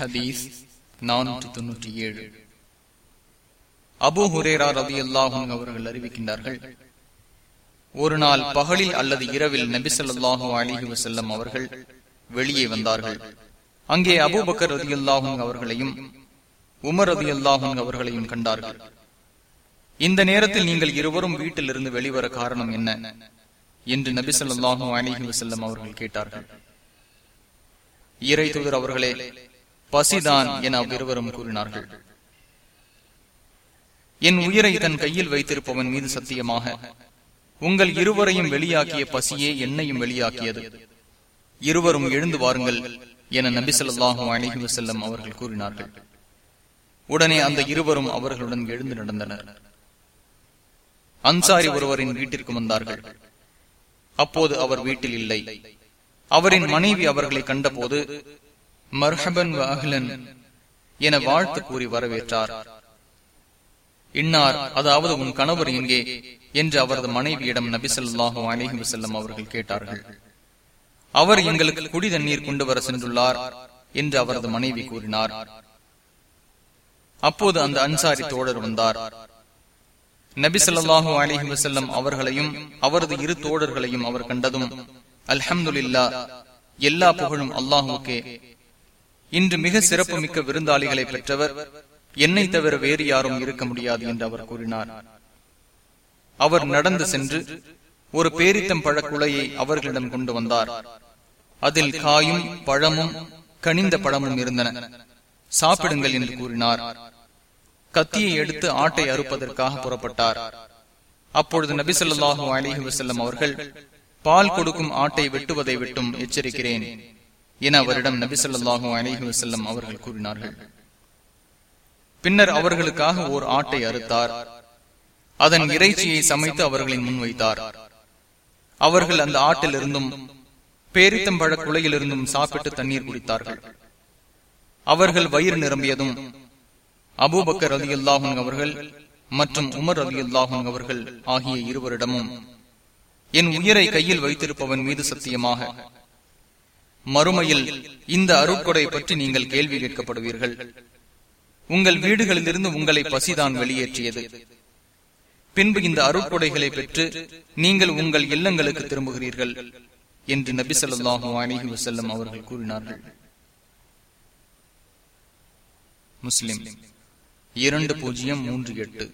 ஹதீஸ் நானூற்றி தொன்னூற்றி ஏழு. அபு ஹுரேரா ரவி அல்லாஹும் அவர்கள் அறிவிக்கின்றார்கள் ஒரு நாள் பகலில் அல்லது இரவில் நபிசல்லாஹு அலிஹி வசல்லம் அவர்கள் வெளியே வந்தார்கள். அங்கே அபுபக்கர் ரதி அல்லாஹும் அவர்களையும் உமர் ரதி அல்லாஹும் அவர்களையும் கண்டார்கள். இந்த நேரத்தில் நீங்கள் இருவரும் வீட்டிலிருந்து வெளிவர காரணம் என்ன? என்று நபி சொல்லாஹு அலிஹி வசல்லம் அவர்கள் கேட்டார்கள். இறை தூதர் அவர்களே பசிதான் என அவ்விருவரும் கூறினார்கள். என் உயிரை தன் கையில் வைத்திருப்பவன் மீது சத்தியமாக உங்கள் இருவரையும் வெளியாக்கிய பசியே என்னையும் வெளியாக்கியது. இருவரும் எழுந்து வாருங்கள் என நபி சொல்லாஹு அலிஹி வசல்லம் அவர்கள் கூறினார்கள். உடனே அந்த இருவரும் அவர்களுடன் எழுந்து நடந்தனர். அன்சாரி ஒருவரின் வீட்டிற்கு வந்தார்கள். அப்போது அவர் வீட்டில் இல்லை. அவரின் மனைவி அவர்களை கண்டபோது மர்ஹபன் அஹ்லன் என வாழ்த்து கூறி வரவேற்றார். இன்னார் அதாவது உன் கணவர் எங்கே? என்று அவரது மனைவியிடம் நபிசல்லாஹு அலிஹி வசல்லம் அவர்கள் கேட்டார்கள். அவர் எங்களுக்கு குடி தண்ணீர் கொண்டு வர சென்றுள்ளார் என்று அவரது மனைவி கூறினார். அப்போது அந்த அன்சாரி தோழர் வந்தார். நபிசல்லாஹு அலிஹி வசல்லம் அவர்களையும் அவரது இரு தோழர்களையும் அவர் கண்டதும் அல்ஹம்துல்லா எல்லா புகழும் அல்லாஹுக்கே இன்று மிக சிறப்பு மிக்க விருந்தாளிகளை பெற்றவர் என்னை தவிர வேறு யாரும் இருக்க முடியாது என்று அவர் கூறினார். அவர் நடந்து சென்று ஒரு பேரித்தம் பழக்குலையை அவர்களிடம் கொண்டு வந்தார். அதில் காயும் பழமும் கனிந்த பழமும் இருந்தன. சாப்பிடுங்கள் என்று கூறினார். கத்தியை எடுத்து ஆட்டை அறுப்பதற்காக புறப்பட்டார். அப்பொழுது நபிசல்லாஹு அலிஹி வசல்லம் அவர்கள் பால் கொடுக்கும் ஆட்டை வெட்டுவதை விட்டும் எச்சரிக்கிறேன். என அவரிடம் நபிசல்லாஹு அலிஹி வசல்லம் அவர்கள் கூறினார்கள். பின்னர் அவர்களுக்காக ஓர் ஆட்டை அறுத்தார். அதன் இறைச்சியை சமைத்து அவர்களை முன்வைத்தார் அவர்கள் அந்த ஆட்டிலிருந்தும் பேரித்தம்பழ குலையிலிருந்தும் சாப்பிட்டு தண்ணீர் குடித்தார்கள். அவர்கள் வயிறு நிரம்பியதும் அபூபக்கர் அலி அல்லாஹன் அவர்கள் மற்றும் உமர் அலி அல்லாஹன் அவர்கள் ஆகிய இருவரிடமும் என் உயிரை கையில் வைத்திருப்பவன் மீது சத்தியமாக மறுமையில் இந்த அருட்கொடை பற்றி நீங்கள் கேள்வி கேட்கப்படுவீர்கள். உங்கள் வீடுகளிலிருந்து உங்களை பசிதான் வெளியேற்றியது. பின்பு இந்த அருட்கொடைகளை பெற்று நீங்கள் உங்கள் இல்லங்களுக்கு திரும்புகிறீர்கள் என்று நபி சொல்லாஹு அலிஹி வசல்லம் அவர்கள் கூறினார்கள். முஸ்லிம் இரண்டு பூஜ்ஜியம் மூன்று எட்டு.